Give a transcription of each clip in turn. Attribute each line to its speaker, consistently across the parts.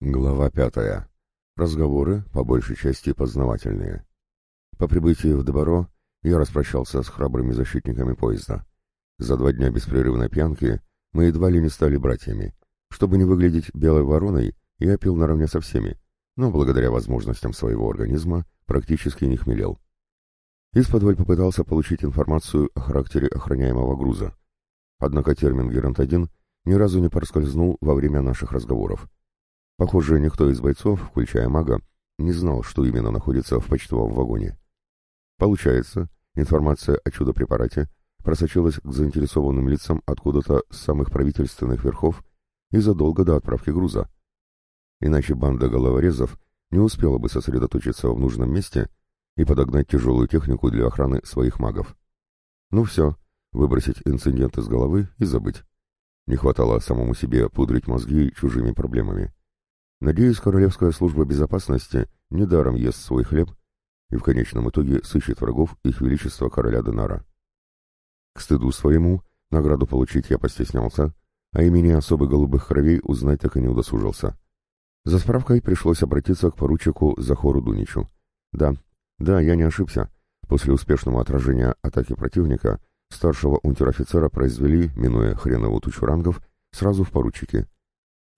Speaker 1: Глава пятая. Разговоры, по большей части, познавательные. По прибытии в Добро я распрощался с храбрыми защитниками поезда. За два дня беспрерывной пьянки мы едва ли не стали братьями. Чтобы не выглядеть белой вороной, я пил наравне со всеми, но благодаря возможностям своего организма практически не хмелел. Из-под попытался получить информацию о характере охраняемого груза. Однако термин «Герант-1» ни разу не проскользнул во время наших разговоров. Похоже, никто из бойцов, включая мага, не знал, что именно находится в почтовом вагоне. Получается, информация о чудо-препарате просочилась к заинтересованным лицам откуда-то с самых правительственных верхов и задолго до отправки груза. Иначе банда головорезов не успела бы сосредоточиться в нужном месте и подогнать тяжелую технику для охраны своих магов. Ну все, выбросить инцидент из головы и забыть. Не хватало самому себе пудрить мозги чужими проблемами. Надеюсь, Королевская служба безопасности недаром ест свой хлеб и в конечном итоге сыщет врагов их величества короля Денара. К стыду своему награду получить я постеснялся, а имени особо голубых кровей узнать так и не удосужился. За справкой пришлось обратиться к поручику Захору Дуничу. Да, да, я не ошибся. После успешного отражения атаки противника старшего унтер-офицера произвели, минуя хренову тучу рангов, сразу в поручике.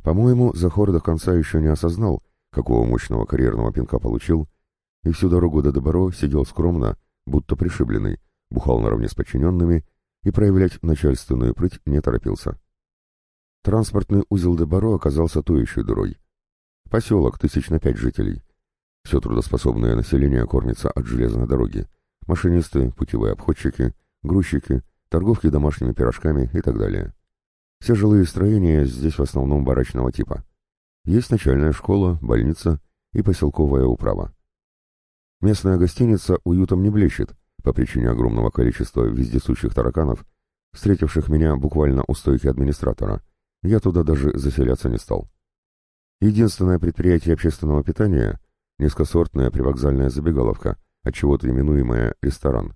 Speaker 1: По-моему, Захор до конца еще не осознал, какого мощного карьерного пинка получил, и всю дорогу до Добро сидел скромно, будто пришибленный, бухал наравне с подчиненными и проявлять начальственную прыть не торопился. Транспортный узел Дебаро оказался той еще дырой. Поселок, тысяч на пять жителей. Все трудоспособное население кормится от железной дороги. Машинисты, путевые обходчики, грузчики, торговки домашними пирожками и так далее. Все жилые строения здесь в основном барачного типа. Есть начальная школа, больница и поселковая управа. Местная гостиница уютом не блещет, по причине огромного количества вездесущих тараканов, встретивших меня буквально у стойки администратора. Я туда даже заселяться не стал. Единственное предприятие общественного питания — низкосортная привокзальная забегаловка, отчего-то именуемая ресторан.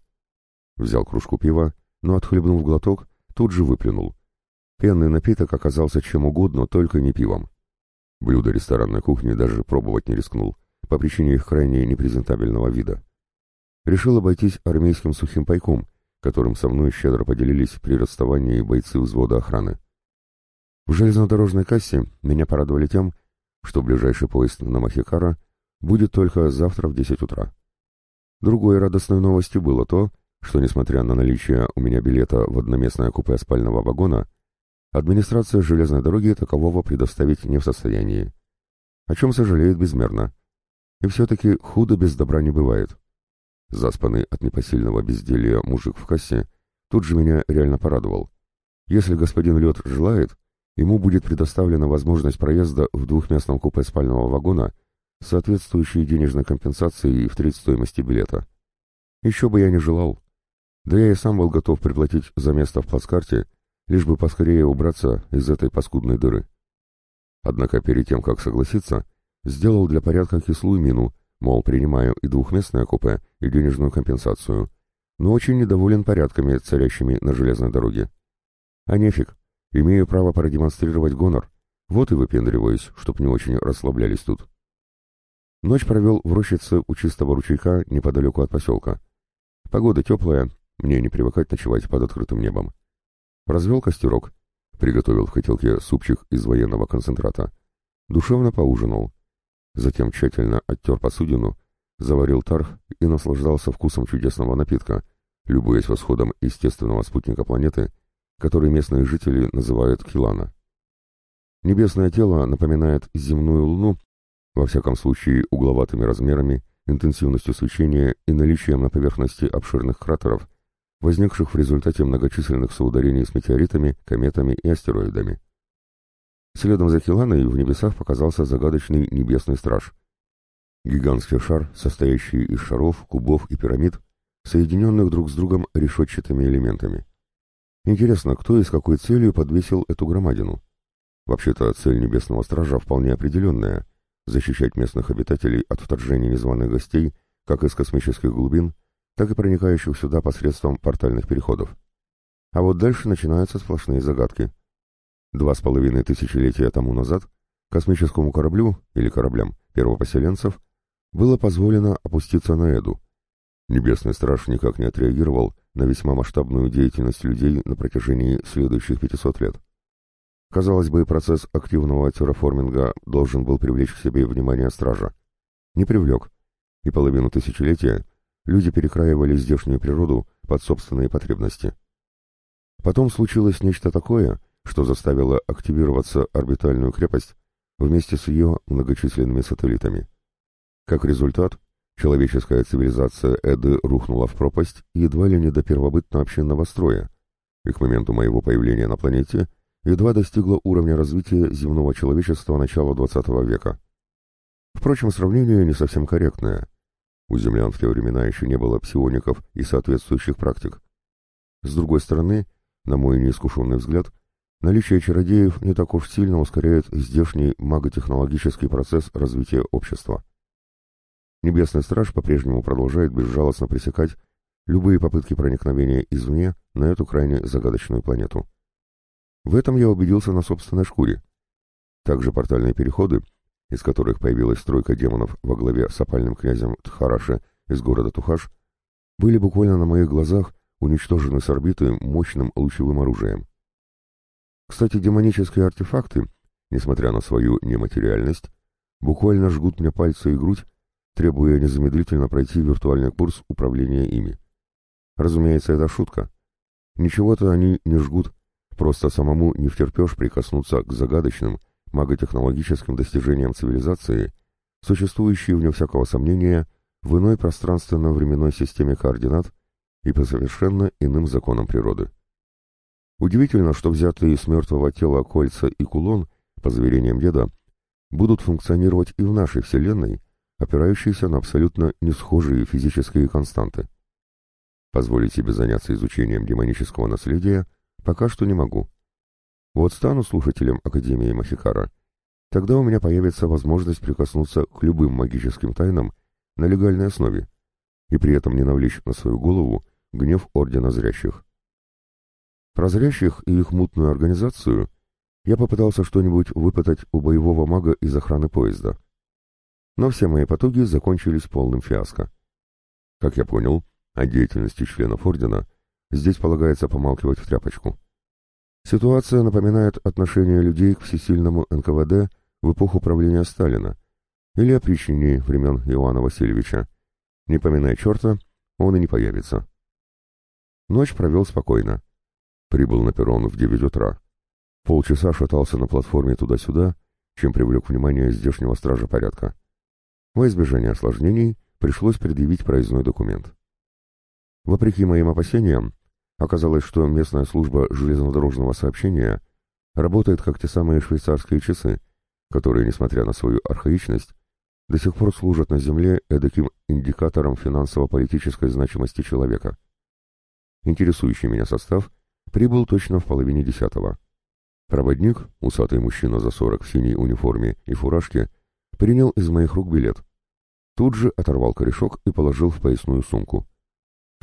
Speaker 1: Взял кружку пива, но, отхлебнув глоток, тут же выплюнул. Пенный напиток оказался чем угодно, только не пивом. Блюда ресторанной кухни даже пробовать не рискнул, по причине их крайне непрезентабельного вида. Решил обойтись армейским сухим пайком, которым со мной щедро поделились при расставании бойцы взвода охраны. В железнодорожной кассе меня порадовали тем, что ближайший поезд на Махикара будет только завтра в 10 утра. Другой радостной новостью было то, что, несмотря на наличие у меня билета в одноместное купе спального вагона, администрация железной дороги такового предоставить не в состоянии. О чем сожалеет безмерно. И все-таки худо без добра не бывает. Заспанный от непосильного безделья мужик в кассе тут же меня реально порадовал. Если господин Лед желает, ему будет предоставлена возможность проезда в двухместном купе спального вагона, соответствующей денежной компенсации в треть стоимости билета. Еще бы я не желал. Да я и сам был готов приплатить за место в плацкарте, лишь бы поскорее убраться из этой паскудной дыры. Однако перед тем, как согласиться, сделал для порядка кислую мину, мол, принимаю и двухместное купе, и денежную компенсацию, но очень недоволен порядками, царящими на железной дороге. А нефиг, имею право продемонстрировать гонор, вот и выпендриваюсь, чтоб не очень расслаблялись тут. Ночь провел в рощице у чистого ручейка неподалеку от поселка. Погода теплая, мне не привыкать ночевать под открытым небом. Развел костерок, приготовил в котелке супчик из военного концентрата. Душевно поужинал. Затем тщательно оттер посудину, заварил тарх и наслаждался вкусом чудесного напитка, любуясь восходом естественного спутника планеты, который местные жители называют Килана. Небесное тело напоминает земную луну, во всяком случае угловатыми размерами, интенсивностью свечения и наличием на поверхности обширных кратеров, возникших в результате многочисленных соударений с метеоритами, кометами и астероидами. Следом за Киланой в небесах показался загадочный небесный страж. Гигантский шар, состоящий из шаров, кубов и пирамид, соединенных друг с другом решетчатыми элементами. Интересно, кто и с какой целью подвесил эту громадину? Вообще-то цель небесного стража вполне определенная — защищать местных обитателей от вторжения незваных гостей как из космических глубин, так и проникающих сюда посредством портальных переходов. А вот дальше начинаются сплошные загадки — Два с половиной тысячелетия тому назад Космическому кораблю или кораблям первопоселенцев было позволено опуститься на Эду. Небесный страж никак не отреагировал на весьма масштабную деятельность людей на протяжении следующих 500 лет. Казалось бы, процесс активного терраформинга должен был привлечь к себе внимание стража. Не привлек, и половину тысячелетия люди перекраивали здешнюю природу под собственные потребности. Потом случилось нечто такое, что заставило активироваться орбитальную крепость вместе с ее многочисленными сателлитами. Как результат, человеческая цивилизация Эды рухнула в пропасть едва ли не до первобытно-общинного строя, и к моменту моего появления на планете едва достигла уровня развития земного человечества начала XX века. Впрочем, сравнение не совсем корректное. У землян в те времена еще не было псиоников и соответствующих практик. С другой стороны, на мой неискушенный взгляд, наличие чародеев не так уж сильно ускоряет здешний маготехнологический процесс развития общества. Небесный страж по-прежнему продолжает безжалостно пресекать любые попытки проникновения извне на эту крайне загадочную планету. В этом я убедился на собственной шкуре. Также портальные переходы, из которых появилась стройка демонов во главе с опальным князем Тхараши из города Тухаш, были буквально на моих глазах уничтожены с орбиты мощным лучевым оружием. Кстати, демонические артефакты, несмотря на свою нематериальность, буквально жгут мне пальцы и грудь, требуя незамедлительно пройти виртуальный курс управления ими. Разумеется, это шутка. Ничего-то они не жгут, просто самому не втерпешь прикоснуться к загадочным, маготехнологическим достижениям цивилизации, существующей, вне всякого сомнения, в иной пространственно-временной системе координат и по совершенно иным законам природы. Удивительно, что взятые с мертвого тела кольца и кулон, по заверениям деда, будут функционировать и в нашей Вселенной, опирающейся на абсолютно несхожие физические константы. Позволить себе заняться изучением демонического наследия пока что не могу. Вот стану слушателем Академии Махикара, тогда у меня появится возможность прикоснуться к любым магическим тайнам на легальной основе и при этом не навлечь на свою голову гнев Ордена Зрящих. Про Зрящих и их мутную организацию я попытался что-нибудь выпытать у боевого мага из охраны поезда. Но все мои потуги закончились полным фиаско. Как я понял, о деятельности членов Ордена здесь полагается помалкивать в тряпочку. Ситуация напоминает отношение людей к всесильному НКВД в эпоху правления Сталина или опричнении времен Ивана Васильевича. Не поминай черта, он и не появится. Ночь провел спокойно. Прибыл на перрон в девять утра. Полчаса шатался на платформе туда-сюда, чем привлек внимание здешнего стража порядка. Во избежание осложнений пришлось предъявить проездной документ. Вопреки моим опасениям, Оказалось, что местная служба железнодорожного сообщения работает как те самые швейцарские часы, которые, несмотря на свою архаичность, до сих пор служат на Земле эдаким индикатором финансово-политической значимости человека. Интересующий меня состав прибыл точно в половине десятого. Проводник, усатый мужчина за сорок в синей униформе и фуражке, принял из моих рук билет. Тут же оторвал корешок и положил в поясную сумку.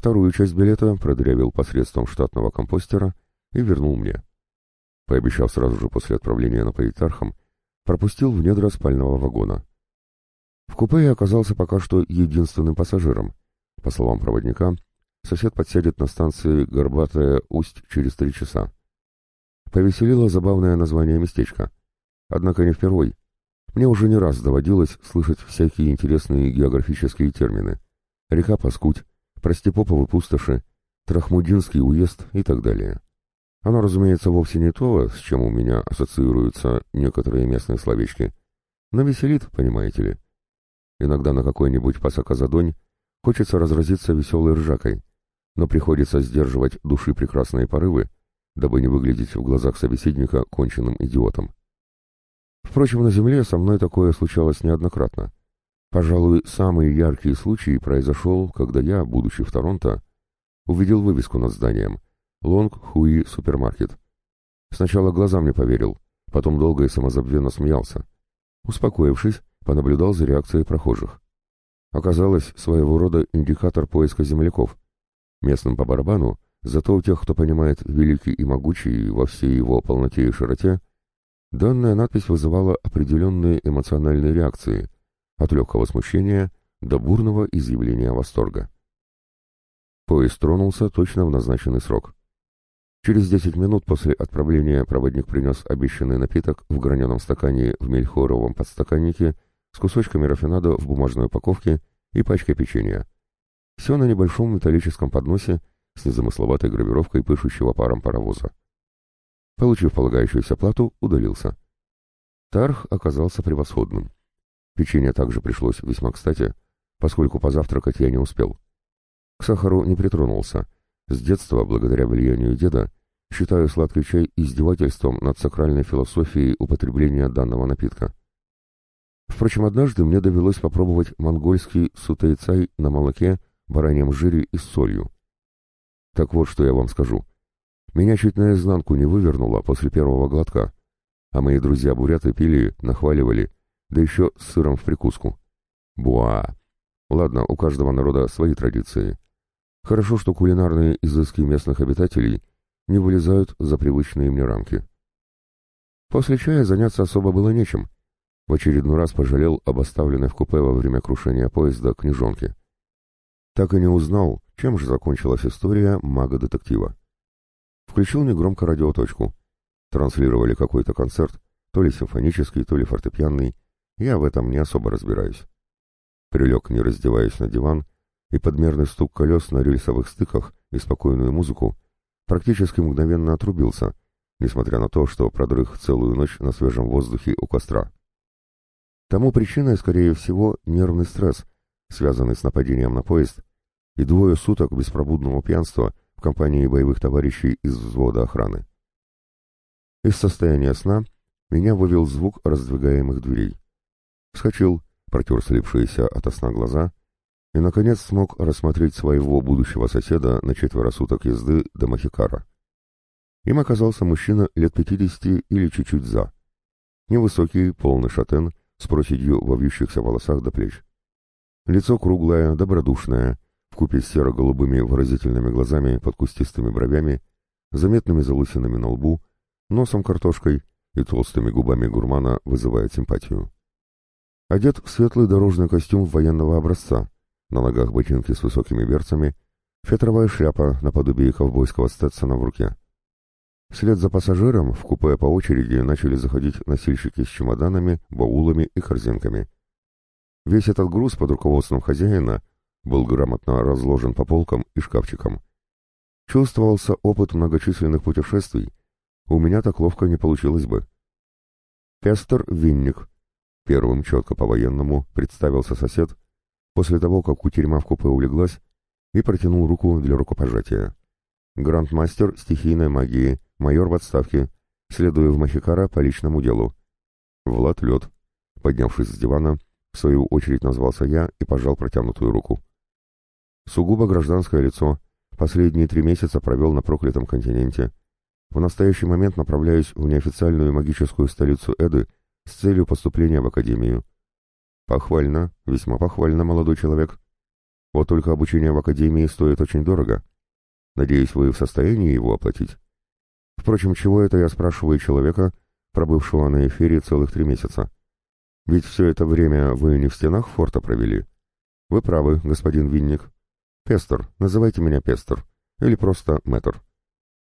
Speaker 1: Вторую часть билета продырявил посредством штатного компостера и вернул мне. Пообещав сразу же после отправления на Политархом, пропустил в недра спального вагона. В купе я оказался пока что единственным пассажиром. По словам проводника, сосед подсядет на станции Горбатая Усть через три часа. Повеселило забавное название местечка. Однако не впервой. Мне уже не раз доводилось слышать всякие интересные географические термины. Река Паскуть, Простепоповы пустоши, Трахмудинский уезд и так далее. Оно, разумеется, вовсе не то, с чем у меня ассоциируются некоторые местные словечки, но веселит, понимаете ли. Иногда на какой-нибудь пасакозадонь хочется разразиться веселой ржакой, но приходится сдерживать души прекрасные порывы, дабы не выглядеть в глазах собеседника конченным идиотом. Впрочем, на земле со мной такое случалось неоднократно. Пожалуй, самый яркий случай произошел, когда я, будучи в Торонто, увидел вывеску над зданием «Лонг Хуи Супермаркет». Сначала глазам не поверил, потом долго и самозабвенно смеялся. Успокоившись, понаблюдал за реакцией прохожих. Оказалось, своего рода индикатор поиска земляков. Местным по барабану, зато у тех, кто понимает великий и могучий во всей его полноте и широте, Данная надпись вызывала определенные эмоциональные реакции, от легкого смущения до бурного изъявления восторга. Поезд тронулся точно в назначенный срок. Через десять минут после отправления проводник принес обещанный напиток в граненом стакане в мельхоровом подстаканнике с кусочками рафинада в бумажной упаковке и пачкой печенья. Все на небольшом металлическом подносе с незамысловатой гравировкой пышущего паром паровоза. Получив полагающуюся плату, удалился. Тарх оказался превосходным. Печенье также пришлось весьма кстати, поскольку позавтракать я не успел. К сахару не притронулся. С детства, благодаря влиянию деда, считаю сладкий чай издевательством над сакральной философией употребления данного напитка. Впрочем, однажды мне довелось попробовать монгольский сутейцай на молоке, бараньем жире и с солью. Так вот, что я вам скажу. Меня чуть наизнанку не вывернуло после первого глотка, а мои друзья-буряты пили, нахваливали, да еще с сыром в прикуску. Буа! Ладно, у каждого народа свои традиции. Хорошо, что кулинарные изыски местных обитателей не вылезают за привычные мне рамки. После чая заняться особо было нечем. В очередной раз пожалел об оставленной в купе во время крушения поезда книжонке. Так и не узнал, чем же закончилась история мага-детектива. Включил негромко радиоточку. Транслировали какой-то концерт, то ли симфонический, то ли фортепианный. Я в этом не особо разбираюсь. Прилег, не раздеваясь на диван, и подмерный стук колес на рельсовых стыках и спокойную музыку практически мгновенно отрубился, несмотря на то, что продрых целую ночь на свежем воздухе у костра. Тому причиной, скорее всего, нервный стресс, связанный с нападением на поезд, и двое суток беспробудного пьянства в компании боевых товарищей из взвода охраны. Из состояния сна меня вывел звук раздвигаемых дверей. Вскочил, протер слипшиеся от сна глаза и, наконец, смог рассмотреть своего будущего соседа на четверо суток езды до Махикара. Им оказался мужчина лет пятидесяти или чуть-чуть за. Невысокий, полный шатен, с проседью во вьющихся волосах до плеч. Лицо круглое, добродушное, вкупе с серо-голубыми выразительными глазами под кустистыми бровями, заметными залысинами на лбу, носом картошкой и толстыми губами гурмана вызывает симпатию. Одет в светлый дорожный костюм военного образца, на ногах ботинки с высокими берцами, фетровая шляпа наподобие ковбойского стетсона в руке. Вслед за пассажиром в купе по очереди начали заходить носильщики с чемоданами, баулами и корзинками. Весь этот груз под руководством хозяина был грамотно разложен по полкам и шкафчикам. Чувствовался опыт многочисленных путешествий. У меня так ловко не получилось бы. Пестер Винник. Первым четко по-военному представился сосед, после того, как кутерьма в купе улеглась, и протянул руку для рукопожатия. Грандмастер стихийной магии, майор в отставке, следуя в Махикара по личному делу. Влад Лед, поднявшись с дивана, в свою очередь назвался я и пожал протянутую руку. Сугубо гражданское лицо, последние три месяца провел на проклятом континенте. В настоящий момент направляюсь в неофициальную магическую столицу Эды с целью поступления в академию. Похвально, весьма похвально, молодой человек. Вот только обучение в академии стоит очень дорого. Надеюсь, вы в состоянии его оплатить. Впрочем, чего это я спрашиваю человека, пробывшего на эфире целых три месяца? Ведь все это время вы не в стенах форта провели. Вы правы, господин Винник. Пестер, называйте меня Пестер. Или просто Мэтр.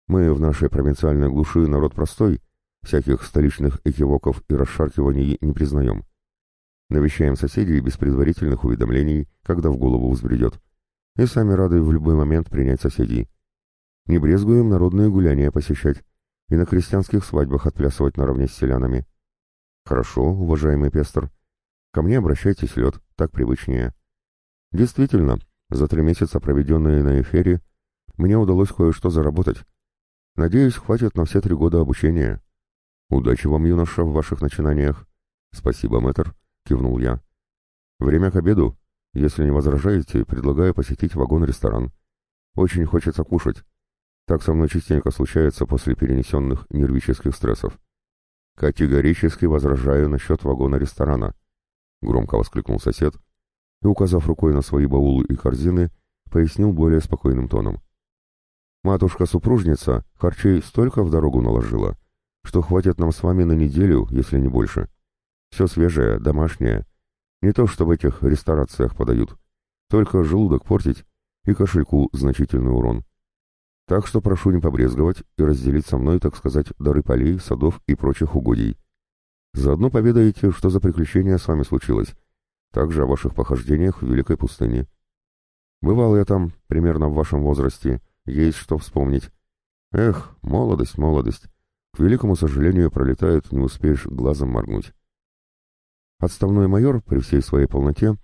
Speaker 1: Мы в нашей провинциальной глуши народ простой, всяких столичных экивоков и расшаркиваний не признаем. Навещаем соседей без предварительных уведомлений, когда в голову взбредет. И сами рады в любой момент принять соседей. Не брезгуем народные гуляния посещать и на крестьянских свадьбах отплясывать наравне с селянами. Хорошо, уважаемый пестор. Ко мне обращайтесь, лед, так привычнее. Действительно, за три месяца, проведенные на эфире, мне удалось кое-что заработать. Надеюсь, хватит на все три года обучения. Удачи вам, юноша, в ваших начинаниях. Спасибо, мэтр. — кивнул я. «Время к обеду. Если не возражаете, предлагаю посетить вагон-ресторан. Очень хочется кушать. Так со мной частенько случается после перенесенных нервических стрессов. Категорически возражаю насчет вагона-ресторана», — громко воскликнул сосед и, указав рукой на свои баулы и корзины, пояснил более спокойным тоном. «Матушка-супружница харчей столько в дорогу наложила, что хватит нам с вами на неделю, если не больше. Все свежее, домашнее. Не то, что в этих ресторациях подают. Только желудок портить и кошельку значительный урон. Так что прошу не побрезговать и разделить со мной, так сказать, дары полей, садов и прочих угодий. Заодно поведаете, что за приключение с вами случилось. Также о ваших похождениях в Великой пустыне. Бывал я там, примерно в вашем возрасте, есть что вспомнить. Эх, молодость, молодость. К великому сожалению, пролетает, не успеешь глазом моргнуть. Отставной майор, при всей своей полноте,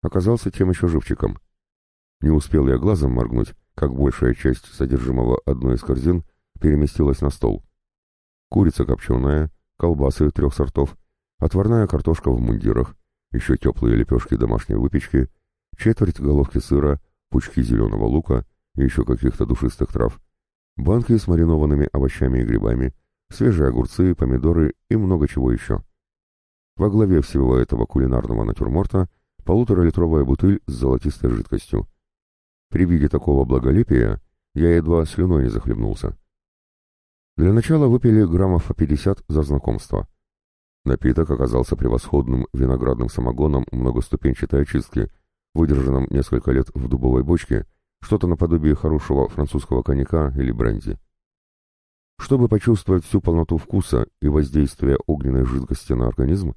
Speaker 1: оказался тем еще живчиком. Не успел я глазом моргнуть, как большая часть содержимого одной из корзин переместилась на стол. Курица копченая, колбасы трех сортов, отварная картошка в мундирах, еще теплые лепешки домашней выпечки, четверть головки сыра, пучки зеленого лука и еще каких-то душистых трав, банки с маринованными овощами и грибами, свежие огурцы, помидоры и много чего еще. Во главе всего этого кулинарного натюрморта полуторалитровая бутыль с золотистой жидкостью. При виде такого благолепия я едва слюной не захлебнулся. Для начала выпили граммов по 50 за знакомство. Напиток оказался превосходным виноградным самогоном многоступенчатой очистки, выдержанным несколько лет в дубовой бочке, что-то наподобие хорошего французского коньяка или бренди. Чтобы почувствовать всю полноту вкуса и воздействие огненной жидкости на организм,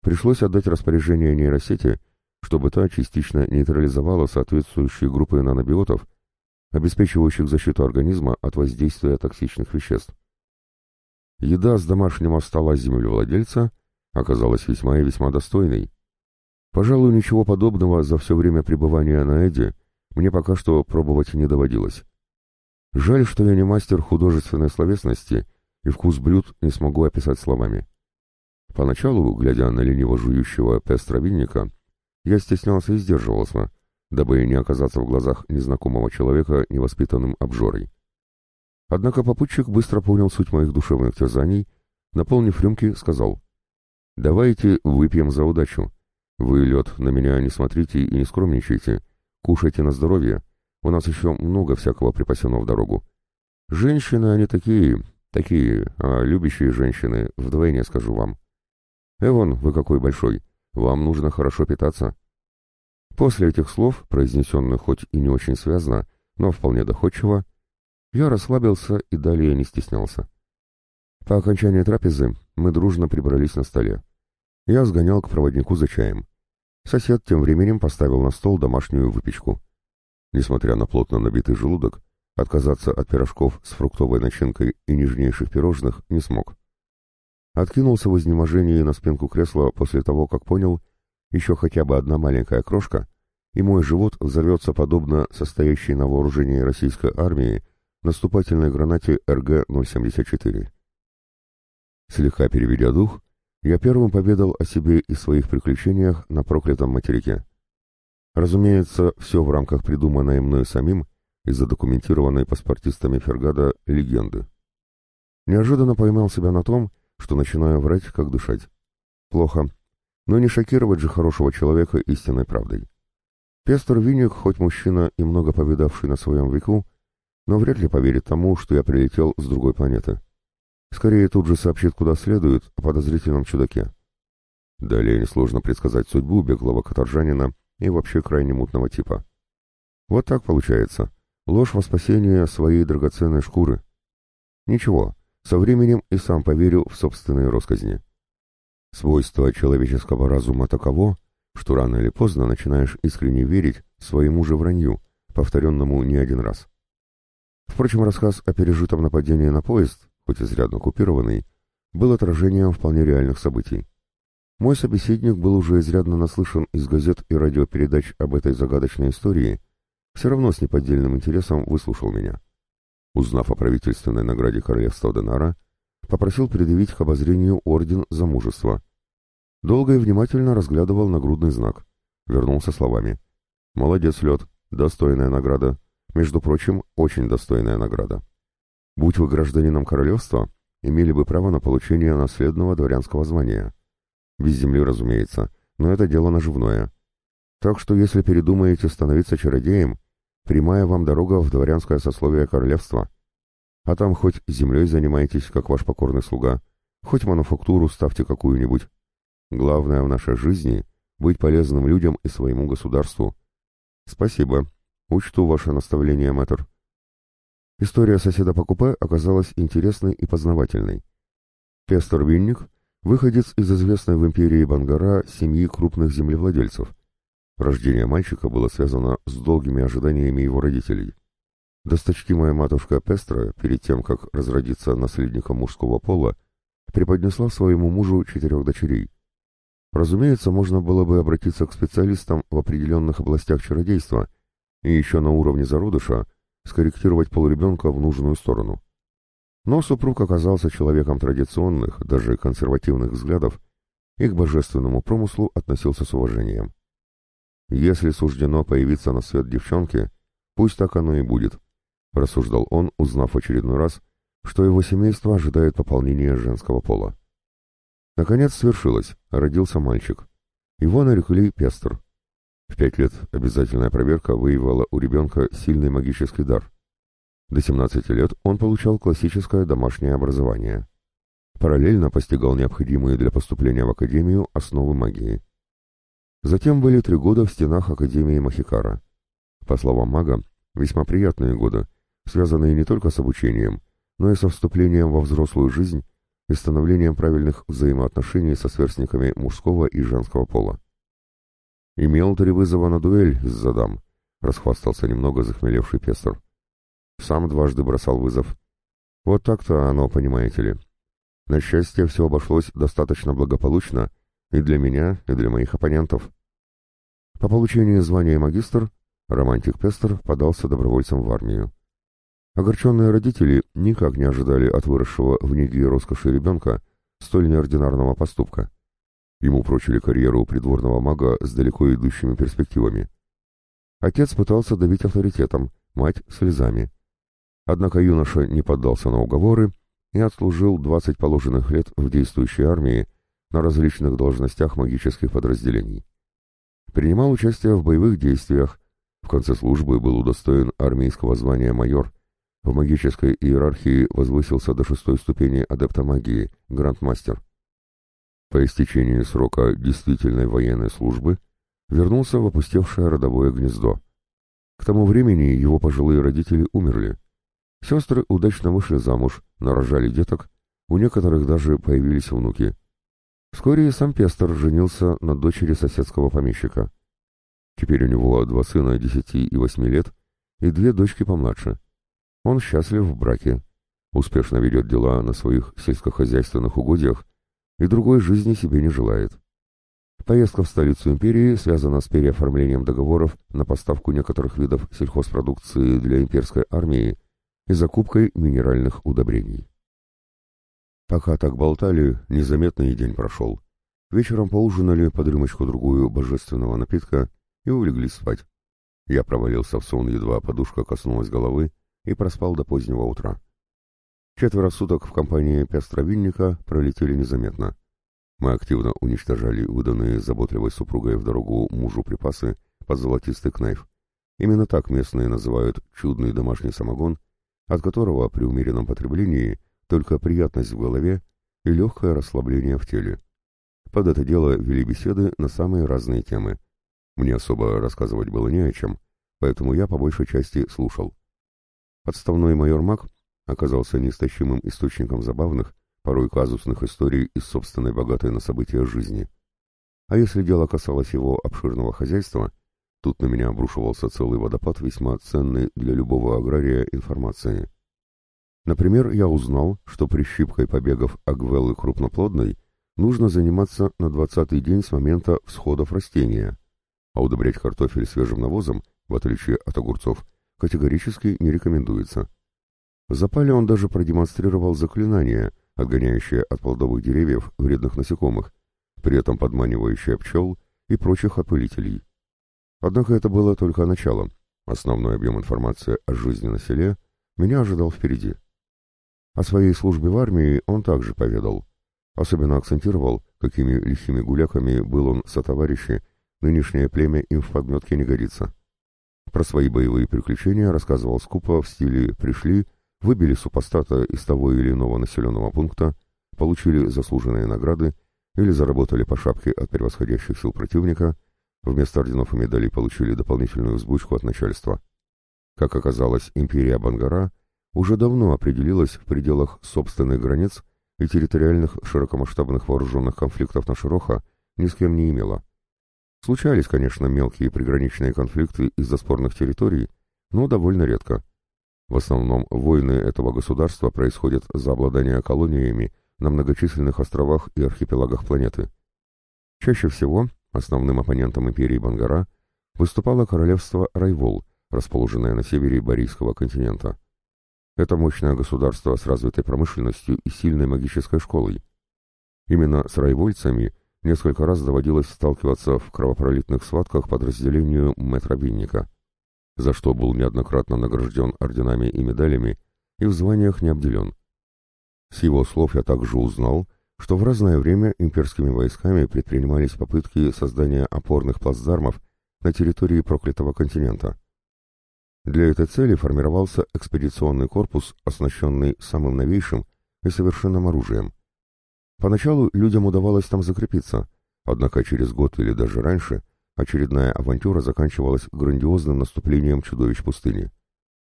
Speaker 1: пришлось отдать распоряжение нейросети чтобы та частично нейтрализовала соответствующие группы нанобиотов, обеспечивающих защиту организма от воздействия токсичных веществ. Еда с домашнего стола землевладельца оказалась весьма и весьма достойной. Пожалуй, ничего подобного за все время пребывания на Эде мне пока что пробовать не доводилось. Жаль, что я не мастер художественной словесности и вкус блюд не смогу описать словами. Поначалу, глядя на лениво жующего пестровинника, я стеснялся и сдерживался, дабы не оказаться в глазах незнакомого человека невоспитанным обжорой. Однако попутчик быстро понял суть моих душевных терзаний, наполнив рюмки, сказал, «Давайте выпьем за удачу. Вы, лед, на меня не смотрите и не скромничайте. Кушайте на здоровье. У нас еще много всякого припасено в дорогу. Женщины они такие, такие, а любящие женщины, вдвойне скажу вам. Эвон, вы какой большой. Вам нужно хорошо питаться. После этих слов, произнесенных хоть и не очень связно, но вполне доходчиво, я расслабился и далее не стеснялся. По окончании трапезы мы дружно прибрались на столе. Я сгонял к проводнику за чаем. Сосед тем временем поставил на стол домашнюю выпечку. Несмотря на плотно набитый желудок, отказаться от пирожков с фруктовой начинкой и нежнейших пирожных не смог. Откинулся в изнеможении на спинку кресла после того, как понял, еще хотя бы одна маленькая крошка, и мой живот взорвется подобно состоящей на вооружении российской армии наступательной гранате РГ-074. Слегка переведя дух, я первым поведал о себе и своих приключениях на проклятом материке. Разумеется, все в рамках придуманной мной самим и задокументированной паспортистами Фергада легенды. Неожиданно поймал себя на том, что начинаю врать, как дышать. Плохо. Но не шокировать же хорошего человека истинной правдой. Пестер Винник, хоть мужчина и много повидавший на своем веку, но вряд ли поверит тому, что я прилетел с другой планеты. Скорее тут же сообщит куда следует о подозрительном чудаке. Далее несложно предсказать судьбу беглого каторжанина и вообще крайне мутного типа. Вот так получается. Ложь во спасение своей драгоценной шкуры. Ничего, со временем и сам поверю в собственные росказни. Свойство человеческого разума таково, что рано или поздно начинаешь искренне верить своему же вранью, повторенному не один раз. Впрочем, рассказ о пережитом нападении на поезд, хоть изрядно купированный, был отражением вполне реальных событий. Мой собеседник был уже изрядно наслышан из газет и радиопередач об этой загадочной истории, все равно с неподдельным интересом выслушал меня узнав о правительственной награде королевства Денара, попросил предъявить к обозрению орден за мужество. Долго и внимательно разглядывал нагрудный знак. Вернулся словами. «Молодец, Лед, достойная награда. Между прочим, очень достойная награда. Будь вы гражданином королевства, имели бы право на получение наследного дворянского звания. Без земли, разумеется, но это дело наживное. Так что если передумаете становиться чародеем, Прямая вам дорога в дворянское сословие королевства. А там хоть землей занимайтесь, как ваш покорный слуга, хоть мануфактуру ставьте какую-нибудь. Главное в нашей жизни — быть полезным людям и своему государству. Спасибо. Учту ваше наставление, мэтр. История соседа по купе оказалась интересной и познавательной. Пестер Винник — выходец из известной в империи Бангара семьи крупных землевладельцев. Рождение мальчика было связано с долгими ожиданиями его родителей. Досточтимая матушка Пестра, перед тем, как разродиться наследником мужского пола, преподнесла своему мужу четырех дочерей. Разумеется, можно было бы обратиться к специалистам в определенных областях чародейства и еще на уровне зародыша скорректировать полуребенка в нужную сторону. Но супруг оказался человеком традиционных, даже консервативных взглядов и к божественному промыслу относился с уважением. Если суждено появиться на свет девчонке, пусть так оно и будет, рассуждал он, узнав очередной раз, что его семейство ожидает пополнения женского пола. Наконец свершилось, родился мальчик. Его нарекли Пестр. В пять лет обязательная проверка выявила у ребенка сильный магический дар. До 17 лет он получал классическое домашнее образование. Параллельно постигал необходимые для поступления в академию основы магии. Затем были три года в стенах Академии Махикара. По словам мага, весьма приятные годы, связанные не только с обучением, но и со вступлением во взрослую жизнь и становлением правильных взаимоотношений со сверстниками мужского и женского пола. «Имел три вызова на дуэль с задам», — расхвастался немного захмелевший пестр. «Сам дважды бросал вызов. Вот так-то оно, понимаете ли. На счастье, все обошлось достаточно благополучно и для меня, и для моих оппонентов». По получении звания магистр романтик Пестер подался добровольцем в армию. Огорченные родители никак не ожидали от выросшего в неге и роскоши ребенка столь неординарного поступка. Ему прочили карьеру придворного мага с далеко идущими перспективами. Отец пытался давить авторитетом, мать — слезами. Однако юноша не поддался на уговоры и отслужил 20 положенных лет в действующей армии на различных должностях магических подразделений. Принимал участие в боевых действиях, в конце службы был удостоен армейского звания майор в магической иерархии возвысился до шестой ступени адепта магии, грандмастер. По истечении срока действительной военной службы вернулся в опустевшее родовое гнездо. К тому времени его пожилые родители умерли. Сестры удачно вышли замуж, нарожали деток, у некоторых даже появились внуки. Вскоре и сам Пестер женился на дочери соседского помещика. Теперь у него два сына десяти и восьми лет и две дочки помладше. Он счастлив в браке, успешно ведет дела на своих сельскохозяйственных угодьях и другой жизни себе не желает. Поездка в столицу империи связана с переоформлением договоров на поставку некоторых видов сельхозпродукции для имперской армии и закупкой минеральных удобрений. Пока так болтали, незаметный день прошел. Вечером поужинали под рюмочку-другую божественного напитка и улеглись спать. Я провалился в сон, едва подушка коснулась головы, и проспал до позднего утра. Четверо суток в компании Пестровинника пролетели незаметно. Мы активно уничтожали выданные заботливой супругой в дорогу мужу припасы под золотистый кнайф. Именно так местные называют чудный домашний самогон, от которого при умеренном потреблении только приятность в голове и легкое расслабление в теле. Под это дело вели беседы на самые разные темы. Мне особо рассказывать было не о чем, поэтому я по большей части слушал. Отставной майор Мак оказался неистощимым источником забавных, порой казусных историй из собственной богатой на события жизни. А если дело касалось его обширного хозяйства, тут на меня обрушивался целый водопад весьма ценный для любого агрария информации. Например, я узнал, что прищипкой побегов агвеллы крупноплодной нужно заниматься на двадцатый день с момента всходов растения, а удобрять картофель свежим навозом, в отличие от огурцов, категорически не рекомендуется. В запале он даже продемонстрировал заклинание, отгоняющее от плодовых деревьев вредных насекомых, при этом подманивающее пчел и прочих опылителей. Однако это было только начало. Основной объем информации о жизни на селе меня ожидал впереди. О своей службе в армии он также поведал. Особенно акцентировал, какими лихими гуляками был он сотоварищи, нынешнее племя им в подметке не годится. Про свои боевые приключения рассказывал скупо в стиле «пришли», выбили супостата из того или иного населенного пункта, получили заслуженные награды или заработали по шапке от превосходящих сил противника, вместо орденов и медалей получили дополнительную взбучку от начальства. Как оказалось, империя Бангара уже давно определилась в пределах собственных границ и территориальных широкомасштабных вооруженных конфликтов на Широха ни с кем не имела. Случались, конечно, мелкие приграничные конфликты из-за спорных территорий, но довольно редко. В основном войны этого государства происходят за обладание колониями на многочисленных островах и архипелагах планеты. Чаще всего основным оппонентом империи Бангара выступало королевство Райвол, расположенное на севере Борийского континента. Это мощное государство с развитой промышленностью и сильной магической школой. Именно с райвольцами несколько раз доводилось сталкиваться в кровопролитных схватках подразделению мэтра Бинника, за что был неоднократно награжден орденами и медалями и в званиях не обделен. С его слов я также узнал, что в разное время имперскими войсками предпринимались попытки создания опорных плацдармов на территории проклятого континента. Для этой цели формировался экспедиционный корпус, оснащенный самым новейшим и совершенным оружием – Поначалу людям удавалось там закрепиться, однако через год или даже раньше очередная авантюра заканчивалась грандиозным наступлением чудовищ пустыни.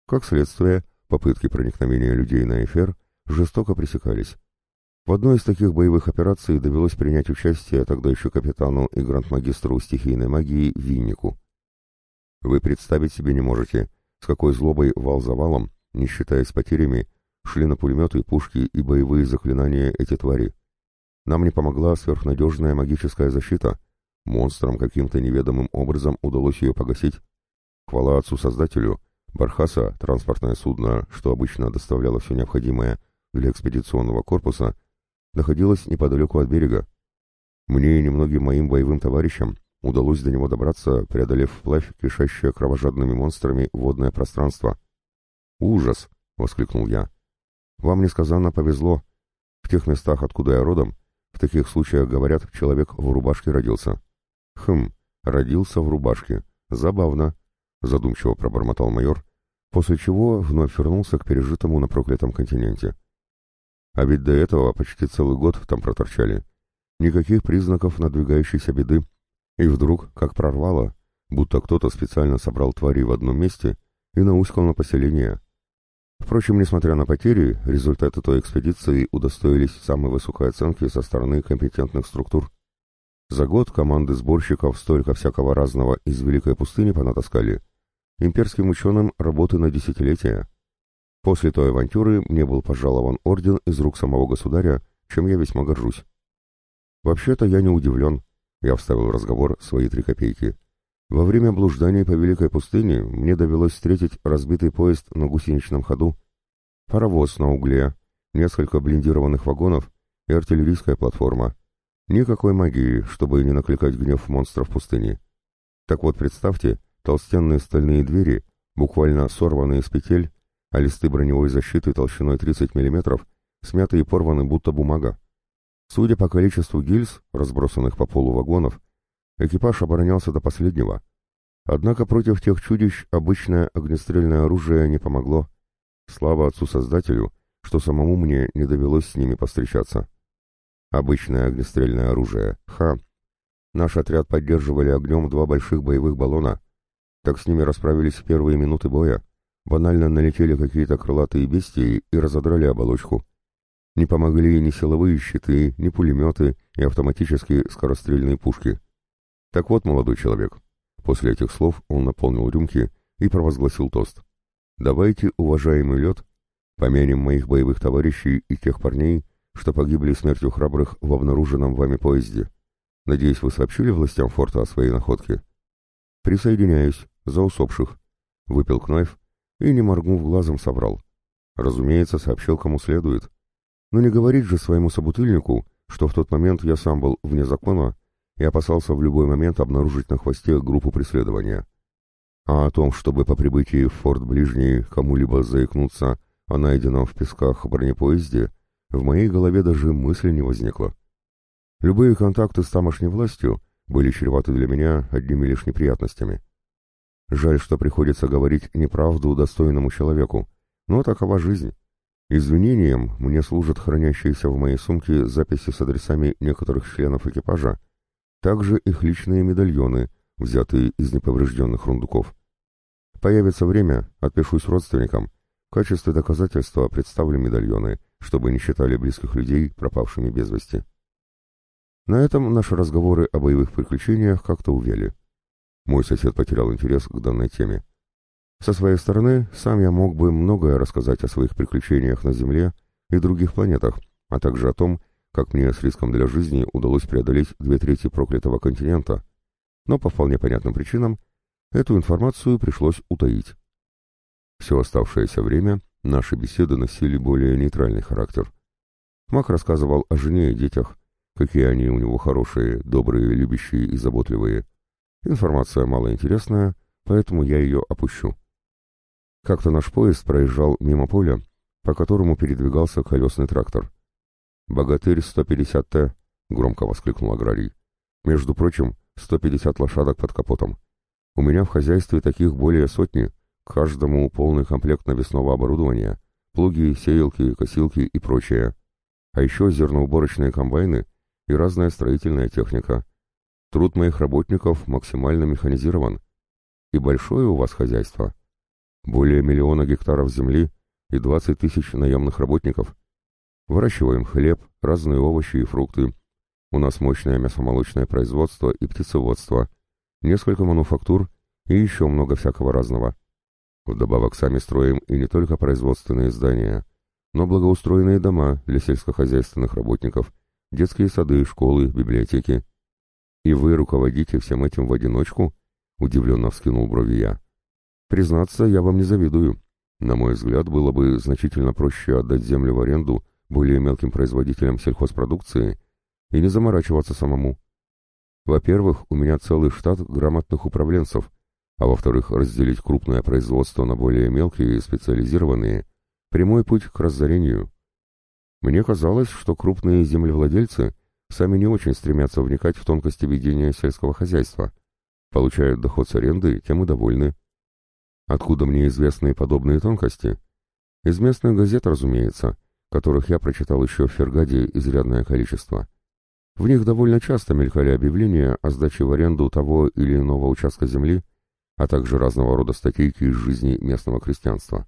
Speaker 1: Как следствие, попытки проникновения людей на Эфир жестоко пресекались. В одной из таких боевых операций довелось принять участие тогда еще капитану и грандмагистру стихийной магии Виннику. Вы представить себе не можете, с какой злобой вал за валом, не считаясь потерями, шли на пулеметы, пушки и боевые заклинания эти твари. Нам не помогла сверхнадежная магическая защита. Монстрам каким-то неведомым образом удалось ее погасить. Хвала отцу-создателю, Бархаса, транспортное судно, что обычно доставляло все необходимое для экспедиционного корпуса, находилось неподалеку от берега. Мне и немногим моим боевым товарищам удалось до него добраться, преодолев вплавь кишащее кровожадными монстрами водное пространство. «Ужас!» — воскликнул я. «Вам несказанно повезло. В тех местах, откуда я родом, в таких случаях говорят, человек в рубашке родился. Хм, родился в рубашке. Забавно, задумчиво пробормотал майор, после чего вновь вернулся к пережитому на проклятом континенте. А ведь до этого почти целый год там проторчали. Никаких признаков надвигающейся беды. И вдруг, как прорвало, будто кто-то специально собрал твари в одном месте и науськал на поселение. Впрочем, несмотря на потери, результаты той экспедиции удостоились самой высокой оценки со стороны компетентных структур. За год команды сборщиков столько всякого разного из Великой пустыни понатаскали. Имперским ученым работы на десятилетия. После той авантюры мне был пожалован орден из рук самого государя, чем я весьма горжусь. Вообще-то я не удивлен. Я вставил в разговор свои три копейки. Во время блужданий по Великой пустыне мне довелось встретить разбитый поезд на гусеничном ходу, паровоз на угле, несколько блиндированных вагонов и артиллерийская платформа. Никакой магии, чтобы не накликать гнев монстров пустыни. Так вот, представьте, толстенные стальные двери, буквально сорванные с петель, а листы броневой защиты толщиной 30 мм смяты и порваны будто бумага. Судя по количеству гильз, разбросанных по полу вагонов, Экипаж оборонялся до последнего. Однако против тех чудищ обычное огнестрельное оружие не помогло. Слава отцу-создателю, что самому мне не довелось с ними повстречаться. Обычное огнестрельное оружие. Ха! Наш отряд поддерживали огнем два больших боевых баллона. Так с ними расправились в первые минуты боя. Банально налетели какие-то крылатые бестии и разодрали оболочку. Не помогли ни силовые щиты, ни пулеметы и автоматические скорострельные пушки. Так вот, молодой человек, после этих слов он наполнил рюмки и провозгласил тост. Давайте, уважаемый лед, помянем моих боевых товарищей и тех парней, что погибли смертью храбрых в обнаруженном вами поезде. Надеюсь, вы сообщили властям форта о своей находке? Присоединяюсь, за усопших. Выпил Кнайф и, не моргнув глазом, соврал. Разумеется, сообщил кому следует. Но не говорить же своему собутыльнику, что в тот момент я сам был вне закона и опасался в любой момент обнаружить на хвосте группу преследования. А о том, чтобы по прибытии в форт Ближний кому-либо заикнуться о найденном в песках бронепоезде, в моей голове даже мысли не возникло. Любые контакты с тамошней властью были чреваты для меня одними лишь неприятностями. Жаль, что приходится говорить неправду достойному человеку, Но такова жизнь. Извинением мне служат хранящиеся в моей сумке записи с адресами некоторых членов экипажа, также их личные медальоны, взятые из неповрежденных рундуков. Появится время, отпишусь родственникам. В качестве доказательства представлю медальоны, чтобы не считали близких людей пропавшими без вести. На этом наши разговоры о боевых приключениях как-то увяли. Мой сосед потерял интерес к данной теме. Со своей стороны, сам я мог бы многое рассказать о своих приключениях на Земле и других планетах, а также о том, как мне с риском для жизни удалось преодолеть две трети проклятого континента, но по вполне понятным причинам эту информацию пришлось утаить. Все оставшееся время наши беседы носили более нейтральный характер. Мак рассказывал о жене и детях, какие они у него хорошие, добрые, любящие и заботливые. Информация малоинтересная, поэтому я ее опущу. Как-то наш поезд проезжал мимо поля, по которому передвигался колесный трактор. «Богатырь 150Т!» — громко воскликнул аграрий. «Между прочим, 150 лошадок под капотом. У меня в хозяйстве таких более сотни, каждому полный комплект навесного оборудования, плуги, сеялки, косилки и прочее. А еще зерноуборочные комбайны и разная строительная техника. Труд моих работников максимально механизирован. И большое у вас хозяйство. Более миллиона гектаров земли и 20 тысяч наемных работников. Выращиваем хлеб, разные овощи и фрукты. У нас мощное мясомолочное производство и птицеводство, несколько мануфактур и еще много всякого разного. Вдобавок сами строим и не только производственные здания, но благоустроенные дома для сельскохозяйственных работников, детские сады, школы, библиотеки. И вы руководите всем этим в одиночку? Удивленно вскинул брови я. Признаться, я вам не завидую. На мой взгляд, было бы значительно проще отдать землю в аренду более мелким производителям сельхозпродукции и не заморачиваться самому. Во-первых, у меня целый штат грамотных управленцев, а во-вторых, разделить крупное производство на более мелкие и специализированные – прямой путь к разорению. Мне казалось, что крупные землевладельцы сами не очень стремятся вникать в тонкости ведения сельского хозяйства. Получают доход с аренды, тем и довольны. Откуда мне известны подобные тонкости? Из местных газет, разумеется, которых я прочитал еще в Фергаде изрядное количество. В них довольно часто мелькали объявления о сдаче в аренду того или иного участка земли, а также разного рода статейки из жизни местного крестьянства.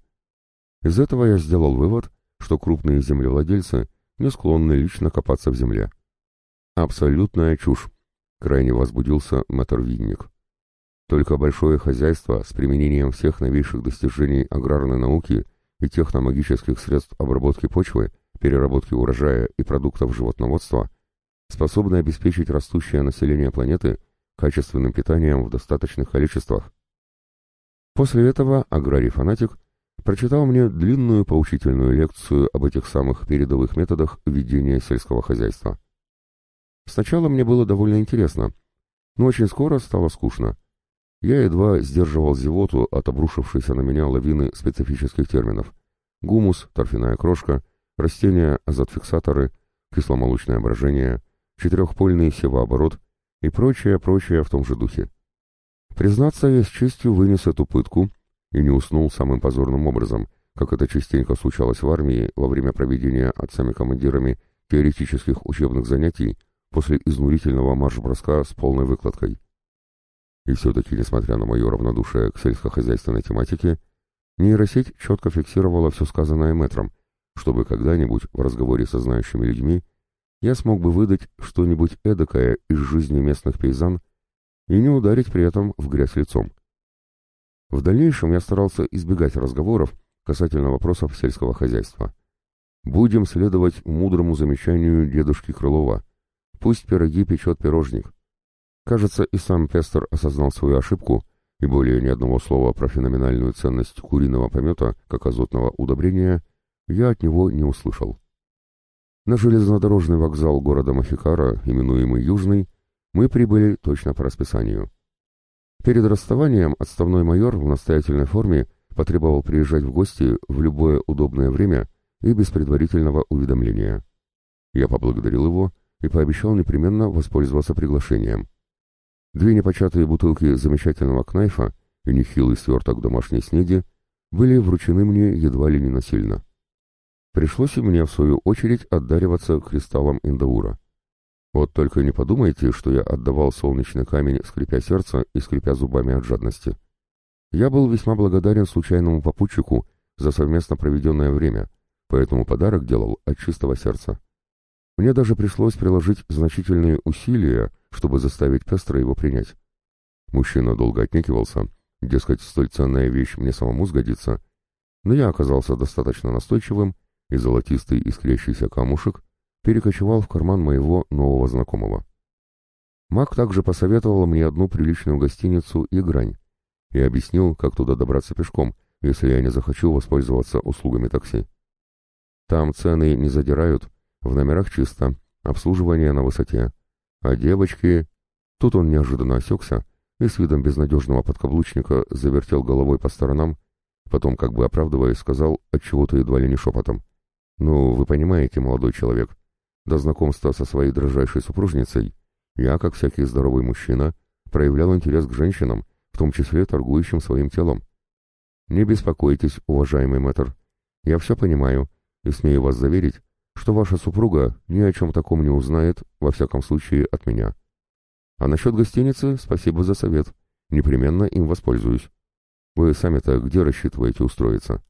Speaker 1: Из этого я сделал вывод, что крупные землевладельцы не склонны лично копаться в земле. Абсолютная чушь, крайне возбудился мэтр Винник. Только большое хозяйство с применением всех новейших достижений аграрной науки и техномагических средств обработки почвы, переработки урожая и продуктов животноводства способно обеспечить растущее население планеты качественным питанием в достаточных количествах. После этого аграрий-фанатик прочитал мне длинную поучительную лекцию об этих самых передовых методах ведения сельского хозяйства. Сначала мне было довольно интересно, но очень скоро стало скучно. Я едва сдерживал зевоту от обрушившейся на меня лавины специфических терминов. Гумус, торфяная крошка, растения, азотфиксаторы, кисломолочное брожение, четырехпольный севооборот и прочее-прочее в том же духе. Признаться, я с честью вынес эту пытку и не уснул самым позорным образом, как это частенько случалось в армии во время проведения отцами-командирами теоретических учебных занятий после изнурительного марш-броска с полной выкладкой. И все-таки, несмотря на мое равнодушие к сельскохозяйственной тематике, нейросеть четко фиксировала все сказанное метром, чтобы когда-нибудь в разговоре со знающими людьми я смог бы выдать что-нибудь эдакое из жизни местных пейзан и не ударить при этом в грязь лицом. В дальнейшем я старался избегать разговоров касательно вопросов сельского хозяйства. Будем следовать мудрому замечанию дедушки Крылова. Пусть пироги печет пирожник. Кажется, и сам Пестер осознал свою ошибку, и более ни одного слова про феноменальную ценность куриного помета как азотного удобрения я от него не услышал. На железнодорожный вокзал города Махикара, именуемый Южный, мы прибыли точно по расписанию. Перед расставанием отставной майор в настоятельной форме потребовал приезжать в гости в любое удобное время и без предварительного уведомления. Я поблагодарил его и пообещал непременно воспользоваться приглашением. Две непочатые бутылки замечательного кнайфа и нехилый сверток домашней снеди были вручены мне едва ли не насильно. Пришлось и мне, в свою очередь, отдариваться кристаллам Индаура. Вот только не подумайте, что я отдавал солнечный камень, скрипя сердце и скрипя зубами от жадности. Я был весьма благодарен случайному попутчику за совместно проведенное время, поэтому подарок делал от чистого сердца. Мне даже пришлось приложить значительные усилия, чтобы заставить Пестра его принять. Мужчина долго отнекивался, дескать, столь ценная вещь мне самому сгодится, но я оказался достаточно настойчивым, и золотистый искрящийся камушек перекочевал в карман моего нового знакомого. Мак также посоветовал мне одну приличную гостиницу и грань, и объяснил, как туда добраться пешком, если я не захочу воспользоваться услугами такси. Там цены не задирают, в номерах чисто, обслуживание на высоте. А девочки... Тут он неожиданно осекся и с видом безнадежного подкаблучника завертел головой по сторонам, потом, как бы оправдываясь, сказал отчего-то едва ли не шепотом. «Ну, вы понимаете, молодой человек, до знакомства со своей дрожайшей супружницей я, как всякий здоровый мужчина, проявлял интерес к женщинам, в том числе торгующим своим телом. Не беспокойтесь, уважаемый мэтр, я все понимаю и смею вас заверить, что ваша супруга ни о чем таком не узнает, во всяком случае, от меня. А насчет гостиницы спасибо за совет, непременно им воспользуюсь. Вы сами-то где рассчитываете устроиться?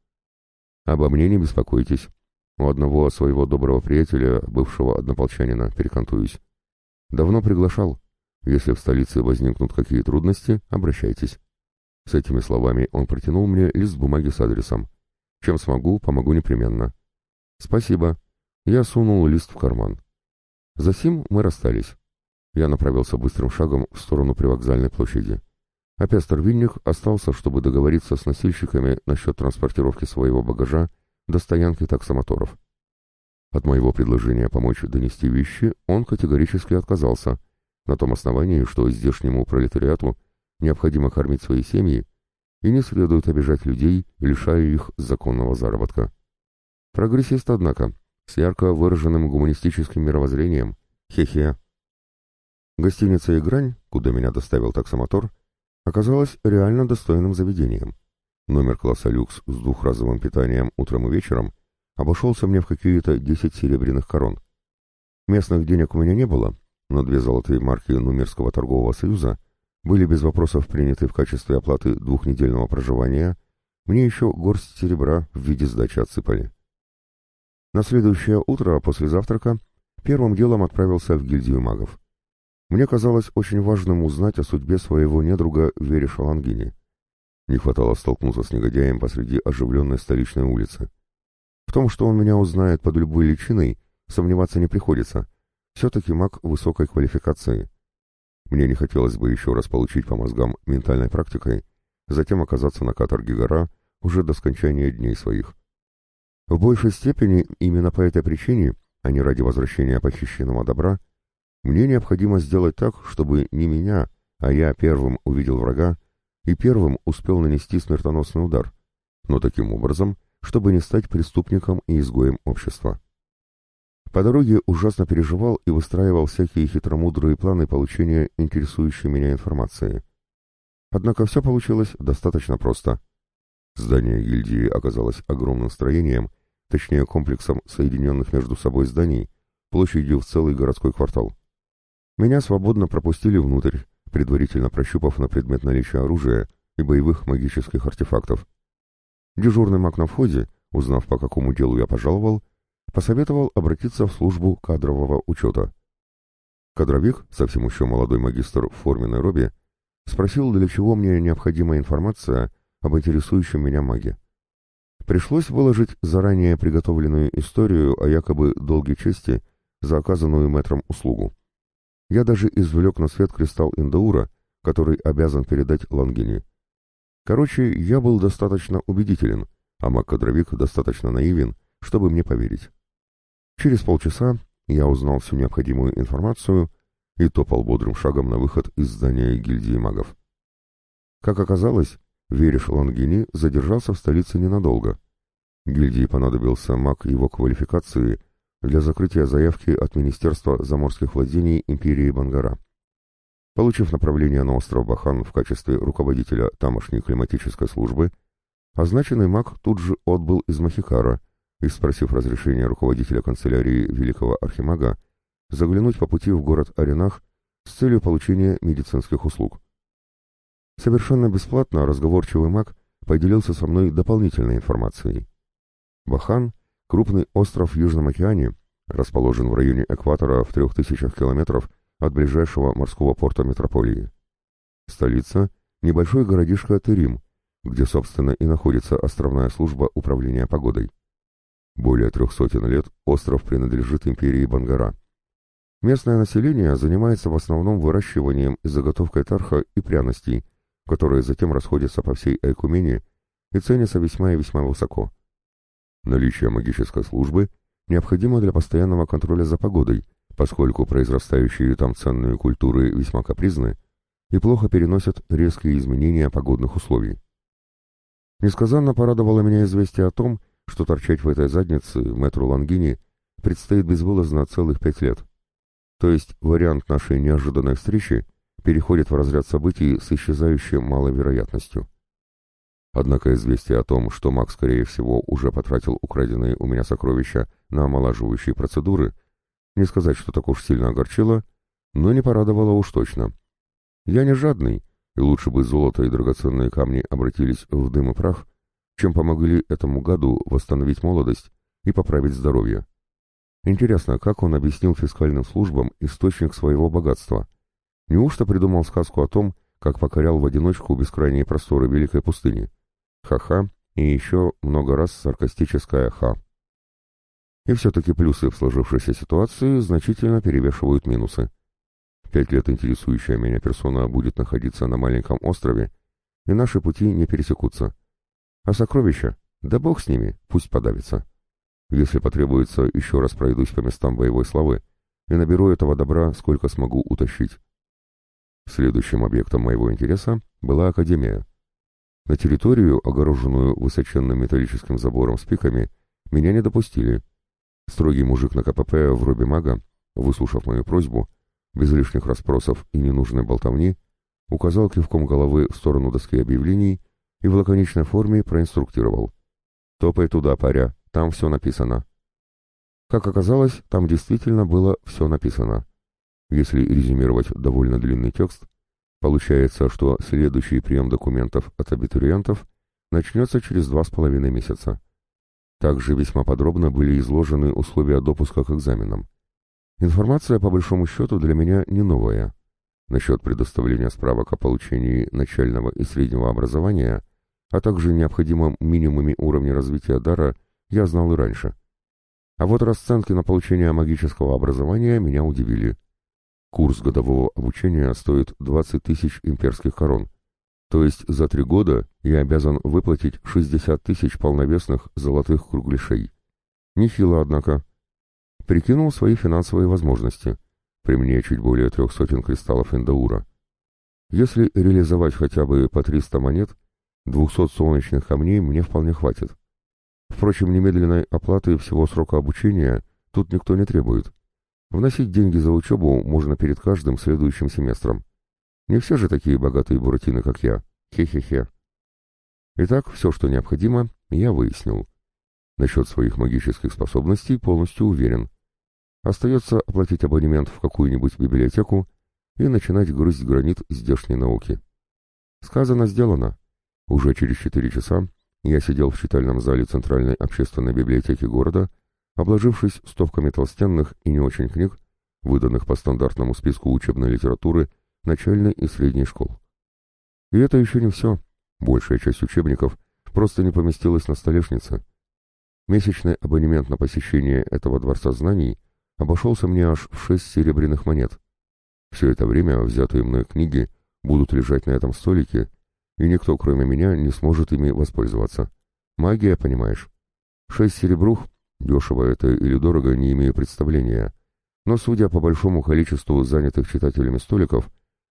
Speaker 1: Обо мне не беспокойтесь. У одного своего доброго приятеля, бывшего однополчанина, перекантуюсь. Давно приглашал. Если в столице возникнут какие трудности, обращайтесь. С этими словами он протянул мне лист бумаги с адресом. Чем смогу, помогу непременно. Спасибо. Я сунул лист в карман. Засим мы расстались. Я направился быстрым шагом в сторону привокзальной площади. А Пестер Винник остался, чтобы договориться с носильщиками насчет транспортировки своего багажа до стоянки таксомоторов. От моего предложения помочь донести вещи он категорически отказался, на том основании, что здешнему пролетариату необходимо кормить свои семьи и не следует обижать людей, лишая их законного заработка. Прогрессист, однако, с ярко выраженным гуманистическим мировоззрением. Хе-хе. Гостиница «Игрань», куда меня доставил таксомотор, оказалась реально достойным заведением. Номер класса люкс с двухразовым питанием утром и вечером обошелся мне в какие-то десять серебряных корон. Местных денег у меня не было, но две золотые марки Нумерского торгового союза были без вопросов приняты в качестве оплаты двухнедельного проживания, мне еще горсть серебра в виде сдачи отсыпали. На следующее утро после завтрака первым делом отправился в гильдию магов. Мне казалось очень важным узнать о судьбе своего недруга Вери Шалангини. Не хватало столкнуться с негодяем посреди оживленной столичной улицы. В том, что он меня узнает под любой личиной, сомневаться не приходится. Все-таки маг высокой квалификации. Мне не хотелось бы еще раз получить по мозгам ментальной практикой, затем оказаться на каторге гора уже до скончания дней своих. В большей степени именно по этой причине, а не ради возвращения похищенного добра, мне необходимо сделать так, чтобы не меня, а я первым увидел врага и первым успел нанести смертоносный удар, но таким образом, чтобы не стать преступником и изгоем общества. По дороге ужасно переживал и выстраивал всякие хитромудрые планы получения интересующей меня информации. Однако все получилось достаточно просто. Здание гильдии оказалось огромным строением, точнее комплексом соединенных между собой зданий, площадью в целый городской квартал. Меня свободно пропустили внутрь, предварительно прощупав на предмет наличия оружия и боевых магических артефактов. Дежурный маг на входе, узнав, по какому делу я пожаловал, посоветовал обратиться в службу кадрового учета. Кадровик, совсем еще молодой магистр в форменной робе, спросил, для чего мне необходима информация об интересующем меня маге. Пришлось выложить заранее приготовленную историю о якобы долге чести за оказанную мэтром услугу. Я даже извлек на свет кристалл Индаура, который обязан передать Лангини. Короче, я был достаточно убедителен, а маг-кадровик достаточно наивен, чтобы мне поверить. Через полчаса я узнал всю необходимую информацию и топал бодрым шагом на выход из здания гильдии магов. Как оказалось, Вериш Лангини задержался в столице ненадолго. Гильдии понадобился маг его квалификации для закрытия заявки от Министерства заморских владений империи Бангара. Получив направление на остров Бахан в качестве руководителя тамошней климатической службы, Означенный маг тут же отбыл из Махикара и, спросив разрешения руководителя канцелярии великого архимага, заглянуть по пути в город Аренах с целью получения медицинских услуг. Совершенно бесплатно разговорчивый маг поделился со мной дополнительной информацией. Бахан — крупный остров в Южном океане, расположен в районе экватора в трех тысячах километров от ближайшего морского порта метрополии. Столица — небольшой городишко Терим, где, собственно, и находится островная служба управления погодой. Более трех сотен лет остров принадлежит империи Бангара. Местное население занимается в основном выращиванием и заготовкой тарха и пряностей, которые затем расходятся по всей Айкумене и ценятся весьма и весьма высоко. Наличие магической службы необходимо для постоянного контроля за погодой, поскольку произрастающие там ценные культуры весьма капризны и плохо переносят резкие изменения погодных условий. Несказанно порадовало меня известие о том, что торчать в этой заднице мэтру Лангини предстоит безвылазно целых пять лет. То есть вариант нашей неожиданной встречи переходит в разряд событий с исчезающей малой вероятностью. Однако известие о том, что Макс, скорее всего, уже потратил украденные у меня сокровища на омолаживающие процедуры, не сказать, что так уж сильно огорчило, но не порадовало уж точно. Я не жадный, и лучше бы золото и драгоценные камни обратились в дым и прах, чем помогли этому гаду восстановить молодость и поправить здоровье. Интересно, как он объяснил фискальным службам источник своего богатства? Неужто придумал сказку о том, как покорял в одиночку бескрайние просторы великой пустыни? Ха-ха, и еще много раз саркастическое ха. И все-таки плюсы в сложившейся ситуации значительно перевешивают минусы. Пять лет интересующая меня персона будет находиться на маленьком острове, и наши пути не пересекутся. А сокровища? Да бог с ними, пусть подавится. Если потребуется, еще раз пройдусь по местам боевой славы и наберу этого добра, сколько смогу утащить. Следующим объектом моего интереса была Академия. На территорию, огороженную высоченным металлическим забором с пиками, меня не допустили. Строгий мужик на КПП в робе мага, выслушав мою просьбу, без лишних расспросов и ненужной болтовни, указал кивком головы в сторону доски объявлений и в лаконичной форме проинструктировал. «Топай туда, паря, там все написано». Как оказалось, там действительно было все написано. Если резюмировать довольно длинный текст, получается, что следующий прием документов от абитуриентов начнется через два с половиной месяца. Также весьма подробно были изложены условия допуска к экзаменам. Информация, по большому счету, для меня не новая. Насчет предоставления справок о получении начального и среднего образования, а также необходимом минимуме уровня развития дара, я знал и раньше. А вот расценки на получение магического образования меня удивили. Курс годового обучения стоит 20 тысяч имперских корон, то есть за три года я обязан выплатить 60 тысяч полновесных золотых кругляшей. Нехило, однако. Прикинул свои финансовые возможности. При мне чуть более трех сотен кристаллов эндаура. Если реализовать хотя бы по 300 монет, 200 солнечных камней мне вполне хватит. Впрочем, немедленной оплаты всего срока обучения тут никто не требует. Вносить деньги за учебу можно перед каждым следующим семестром. Не все же такие богатые буратины, как я. Хе-хе-хе. Итак, все, что необходимо, я выяснил. Насчет своих магических способностей полностью уверен. Остается оплатить абонемент в какую-нибудь библиотеку и начинать грызть гранит здешней науки. Сказано, сделано. Уже через четыре часа я сидел в читальном зале Центральной общественной библиотеки города, обложившись стопками толстенных и не очень книг, выданных по стандартному списку учебной литературы начальной и средней школ. И это еще не все. Большая часть учебников просто не поместилась на столешнице. Месячный абонемент на посещение этого дворца знаний обошелся мне аж в шесть серебряных монет. Все это время взятые мной книги будут лежать на этом столике, и никто, кроме меня, не сможет ими воспользоваться. Магия, понимаешь? Шесть серебрух, дешево это или дорого, не имею представления, но, судя по большому количеству занятых читателями столиков,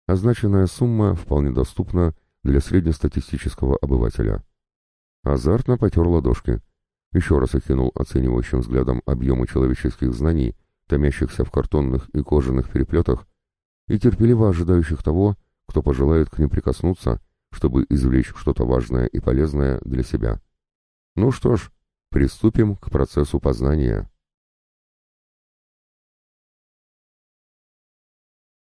Speaker 1: означенная сумма вполне доступна для среднестатистического обывателя. Азартно потер ладошки. Еще раз окинул оценивающим взглядом объемы человеческих знаний, томящихся в картонных и кожаных переплетах, и терпеливо ожидающих того, кто пожелает к ним прикоснуться, чтобы извлечь что-то важное и полезное для себя. Ну что ж, приступим к процессу познания.